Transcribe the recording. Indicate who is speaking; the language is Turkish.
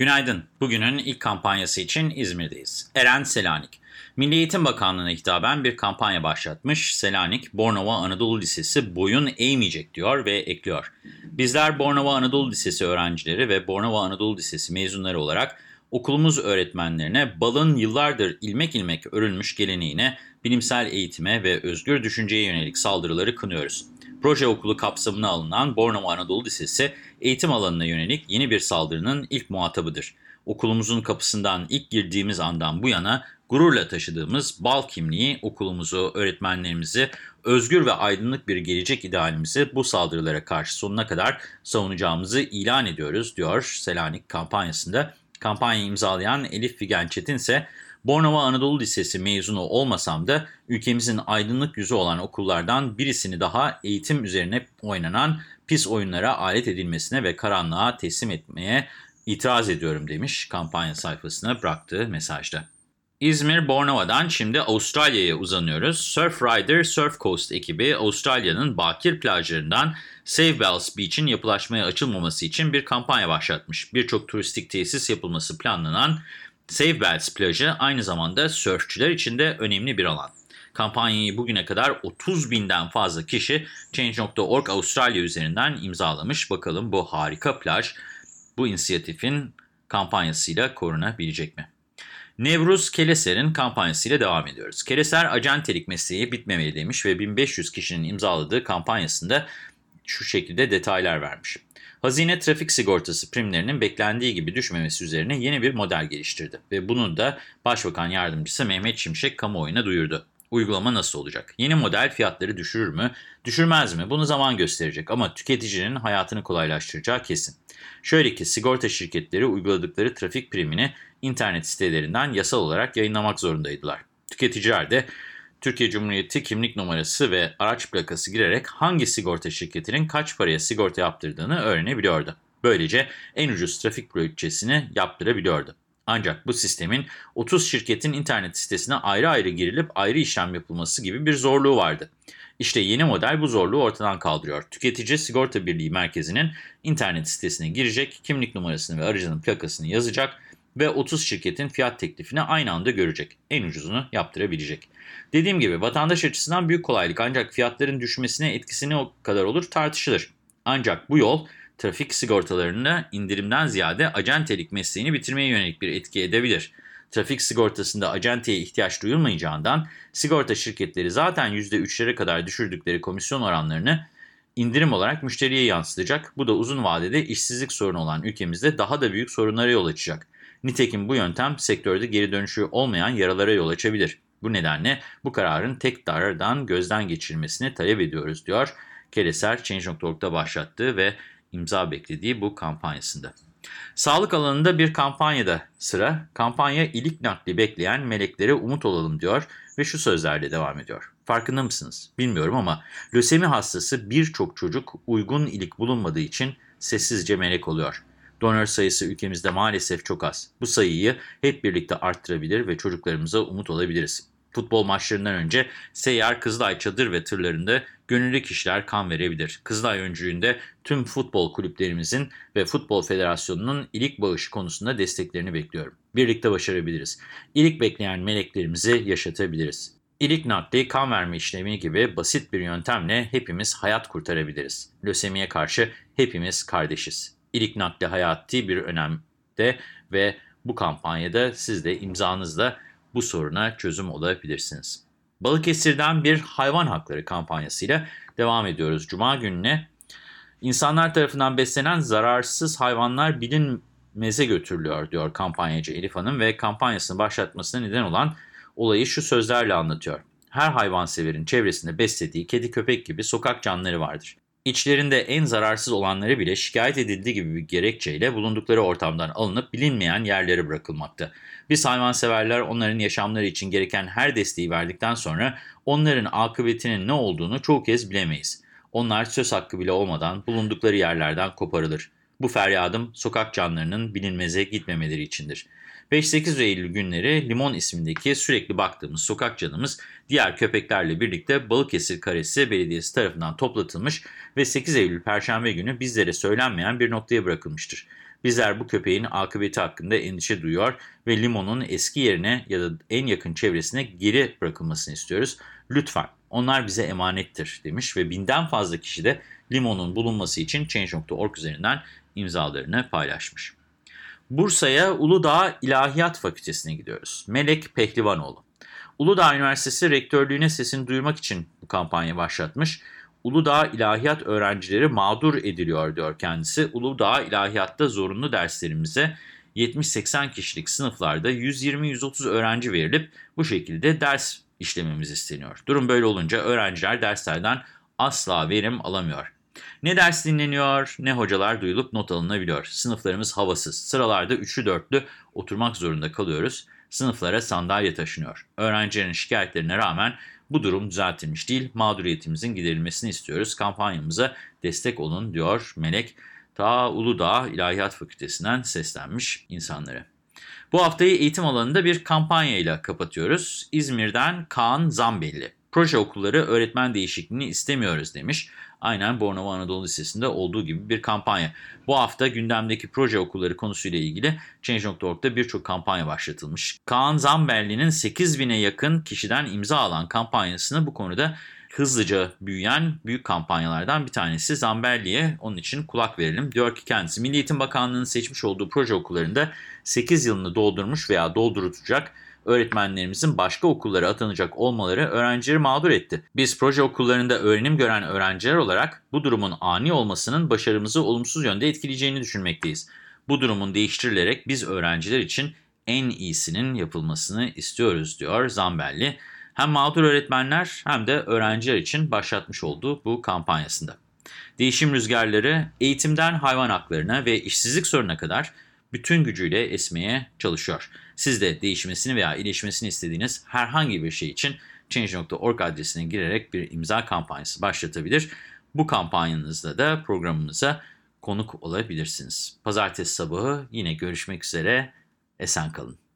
Speaker 1: Günaydın. Bugünün ilk kampanyası için İzmir'deyiz. Eren Selanik. Milli Eğitim Bakanlığı'na hitaben bir kampanya başlatmış. Selanik, Bornova Anadolu Lisesi boyun eğmeyecek diyor ve ekliyor. Bizler Bornova Anadolu Lisesi öğrencileri ve Bornova Anadolu Lisesi mezunları olarak okulumuz öğretmenlerine balın yıllardır ilmek ilmek örülmüş geleneğine, bilimsel eğitime ve özgür düşünceye yönelik saldırıları kınıyoruz. Proje okulu kapsamına alınan Bornova Anadolu Lisesi, eğitim alanına yönelik yeni bir saldırının ilk muhatabıdır. Okulumuzun kapısından ilk girdiğimiz andan bu yana gururla taşıdığımız bal kimliği, okulumuzu, öğretmenlerimizi, özgür ve aydınlık bir gelecek idealimizi bu saldırılara karşı sonuna kadar savunacağımızı ilan ediyoruz, diyor Selanik kampanyasında. Kampanyayı imzalayan Elif Figen Çetin ise Bornova Anadolu Lisesi mezunu olmasam da ülkemizin aydınlık yüzü olan okullardan birisini daha eğitim üzerine oynanan pis oyunlara alet edilmesine ve karanlığa teslim etmeye itiraz ediyorum demiş kampanya sayfasına bıraktığı mesajda. İzmir Bornova'dan şimdi Avustralya'ya uzanıyoruz. Surf Rider Surf Coast ekibi Avustralya'nın bakir plajlarından Save Bells Beach'in yapılaşmaya açılmaması için bir kampanya başlatmış. Birçok turistik tesis yapılması planlanan Save Bells plajı aynı zamanda sörfçüler için de önemli bir alan. Kampanyayı bugüne kadar 30 binden fazla kişi Change.org Avustralya üzerinden imzalamış. Bakalım bu harika plaj bu inisiyatifin kampanyasıyla korunabilecek mi? Nevruz Keleser'in kampanyasıyla devam ediyoruz. Keleser acentelik mesleği bitmemeli demiş ve 1500 kişinin imzaladığı kampanyasında şu şekilde detaylar vermiş. Hazine trafik sigortası primlerinin beklendiği gibi düşmemesi üzerine yeni bir model geliştirdi ve bunu da Başbakan Yardımcısı Mehmet Şimşek kamuoyuna duyurdu. Uygulama nasıl olacak? Yeni model fiyatları düşürür mü, düşürmez mi? Bunu zaman gösterecek ama tüketicinin hayatını kolaylaştıracağı kesin. Şöyle ki sigorta şirketleri uyguladıkları trafik primini internet sitelerinden yasal olarak yayınlamak zorundaydılar. Tüketiciler de Türkiye Cumhuriyeti kimlik numarası ve araç plakası girerek hangi sigorta şirketinin kaç paraya sigorta yaptırdığını öğrenebiliyordu. Böylece en ucuz trafik bütçesini yaptırabiliyordu. Ancak bu sistemin 30 şirketin internet sitesine ayrı ayrı girilip ayrı işlem yapılması gibi bir zorluğu vardı. İşte yeni model bu zorluğu ortadan kaldırıyor. Tüketici Sigorta Birliği Merkezi'nin internet sitesine girecek, kimlik numarasını ve aracının plakasını yazacak ve 30 şirketin fiyat teklifini aynı anda görecek. En ucuzunu yaptırabilecek. Dediğim gibi vatandaş açısından büyük kolaylık ancak fiyatların düşmesine etkisi o kadar olur tartışılır. Ancak bu yol trafik sigortalarında indirimden ziyade acentelik mesleğini bitirmeye yönelik bir etki edebilir. Trafik sigortasında acenteye ihtiyaç duyulmayacağından sigorta şirketleri zaten %3'lere kadar düşürdükleri komisyon oranlarını indirim olarak müşteriye yansıtacak. Bu da uzun vadede işsizlik sorunu olan ülkemizde daha da büyük sorunlara yol açacak. Nitekim bu yöntem sektörde geri dönüşü olmayan yaralara yol açabilir. Bu nedenle bu kararın tek dardan gözden geçirilmesini talep ediyoruz diyor. Kereser Change.org'da başlattığı ve imza beklediği bu kampanyasında. Sağlık alanında bir kampanyada sıra. Kampanya ilik nakli bekleyen meleklere umut olalım diyor ve şu sözlerle devam ediyor. Farkında mısınız? Bilmiyorum ama lösemi hastası birçok çocuk uygun ilik bulunmadığı için sessizce melek oluyor. Donör sayısı ülkemizde maalesef çok az. Bu sayıyı hep birlikte arttırabilir ve çocuklarımıza umut olabiliriz. Futbol maçlarından önce seyyar Kızılay çadır ve tırlarında gönüllü kişiler kan verebilir. Kızılay öncülüğünde tüm futbol kulüplerimizin ve Futbol Federasyonu'nun ilik bağışı konusunda desteklerini bekliyorum. Birlikte başarabiliriz. İlik bekleyen meleklerimizi yaşatabiliriz. İlik nakli kan verme işlemi gibi basit bir yöntemle hepimiz hayat kurtarabiliriz. Lösemiye karşı hepimiz kardeşiz. İlik nakli hayati bir önemde ve bu kampanyada siz de imzanızla bu soruna çözüm olabilirsiniz. Balıkesir'den bir hayvan hakları kampanyasıyla devam ediyoruz. Cuma gününe insanlar tarafından beslenen zararsız hayvanlar bilinmeze götürülüyor diyor kampanyacı Elif Hanım ve kampanyasını başlatmasına neden olan olayı şu sözlerle anlatıyor. Her hayvanseverin çevresinde beslediği kedi köpek gibi sokak canlıları vardır. İçlerinde en zararsız olanları bile şikayet edildiği gibi bir gerekçeyle bulundukları ortamdan alınıp bilinmeyen yerlere bırakılmakta. Biz hayvanseverler onların yaşamları için gereken her desteği verdikten sonra onların akıbetinin ne olduğunu çoğu kez bilemeyiz. Onlar söz hakkı bile olmadan bulundukları yerlerden koparılır. Bu feryadım sokak canlarının bilinmeze gitmemeleri içindir. 5-8 Eylül günleri Limon ismindeki sürekli baktığımız sokak canımız diğer köpeklerle birlikte Balıkesir Karesi Belediyesi tarafından toplatılmış ve 8 Eylül Perşembe günü bizlere söylenmeyen bir noktaya bırakılmıştır. Bizler bu köpeğin akıbeti hakkında endişe duyuyor ve limonun eski yerine ya da en yakın çevresine geri bırakılmasını istiyoruz. Lütfen onlar bize emanettir demiş ve binden fazla kişi de limonun bulunması için Change.org üzerinden imzalarını paylaşmış. Bursa'ya Uludağ İlahiyat Fakültesine gidiyoruz. Melek Pehlivanoğlu. Uludağ Üniversitesi rektörlüğüne sesini duyurmak için bu kampanya başlatmış. Uludağ İlahiyat öğrencileri mağdur ediliyor diyor kendisi. Uludağ İlahiyat'ta zorunlu derslerimize 70-80 kişilik sınıflarda 120-130 öğrenci verilip bu şekilde ders işlememiz isteniyor. Durum böyle olunca öğrenciler derslerden asla verim alamıyor. Ne ders dinleniyor ne hocalar duyulup not alınabiliyor. Sınıflarımız havasız. Sıralarda üçlü dörtlü oturmak zorunda kalıyoruz. Sınıflara sandalye taşınıyor. Öğrencilerin şikayetlerine rağmen bu durum düzeltilmiş değil. Mağduriyetimizin giderilmesini istiyoruz. Kampanyamıza destek olun diyor Melek. Ta Uludağ İlahiyat Fakültesinden seslenmiş insanlara. Bu haftayı eğitim alanında bir kampanyayla kapatıyoruz. İzmir'den Kaan Zambelli. Proje okulları öğretmen değişikliğini istemiyoruz demiş. Aynen Bornova Anadolu Lisesi'nde olduğu gibi bir kampanya. Bu hafta gündemdeki proje okulları konusuyla ilgili Change.org'da birçok kampanya başlatılmış. Kaan Zambelli'nin 8000'e yakın kişiden imza alan kampanyasını bu konuda hızlıca büyüyen büyük kampanyalardan bir tanesi. Zambelli'ye onun için kulak verelim. Diyor ki kendisi Milli Eğitim Bakanlığı'nın seçmiş olduğu proje okullarında 8 yılını doldurmuş veya dolduracak öğretmenlerimizin başka okullara atanacak olmaları öğrencileri mağdur etti. Biz proje okullarında öğrenim gören öğrenciler olarak bu durumun ani olmasının başarımızı olumsuz yönde etkileyeceğini düşünmekteyiz. Bu durumun değiştirilerek biz öğrenciler için en iyisinin yapılmasını istiyoruz diyor Zambelli. Hem mağdur öğretmenler hem de öğrenciler için başlatmış olduğu bu kampanyasında. Değişim rüzgarları eğitimden hayvan haklarına ve işsizlik sorununa kadar bütün gücüyle esmeye çalışıyor. Siz de değişmesini veya iyileşmesini istediğiniz herhangi bir şey için Change.org adresine girerek bir imza kampanyası başlatabilir. Bu kampanyanızda da programımıza konuk olabilirsiniz. Pazartesi sabahı yine görüşmek üzere. Esen kalın.